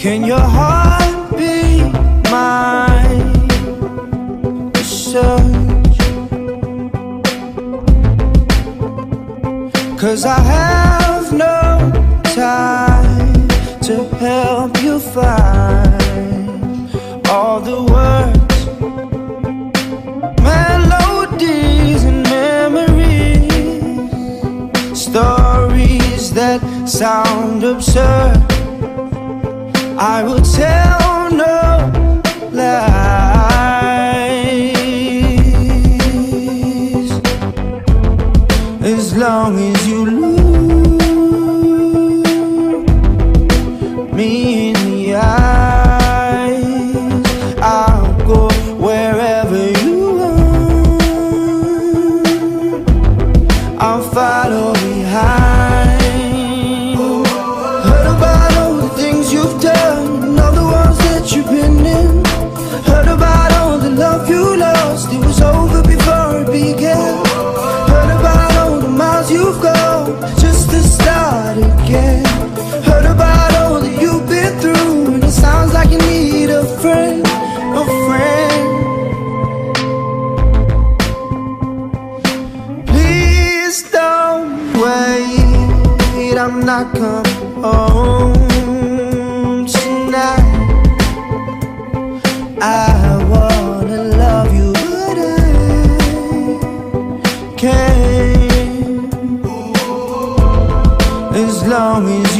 Can your heart be mine? Search. Cause I have no time to help you find all the words, melodies, and memories, stories that sound absurd. I will tell no lies as long as you look me in the eyes. I'm not coming home tonight. I wanna love you, but I can't. As long as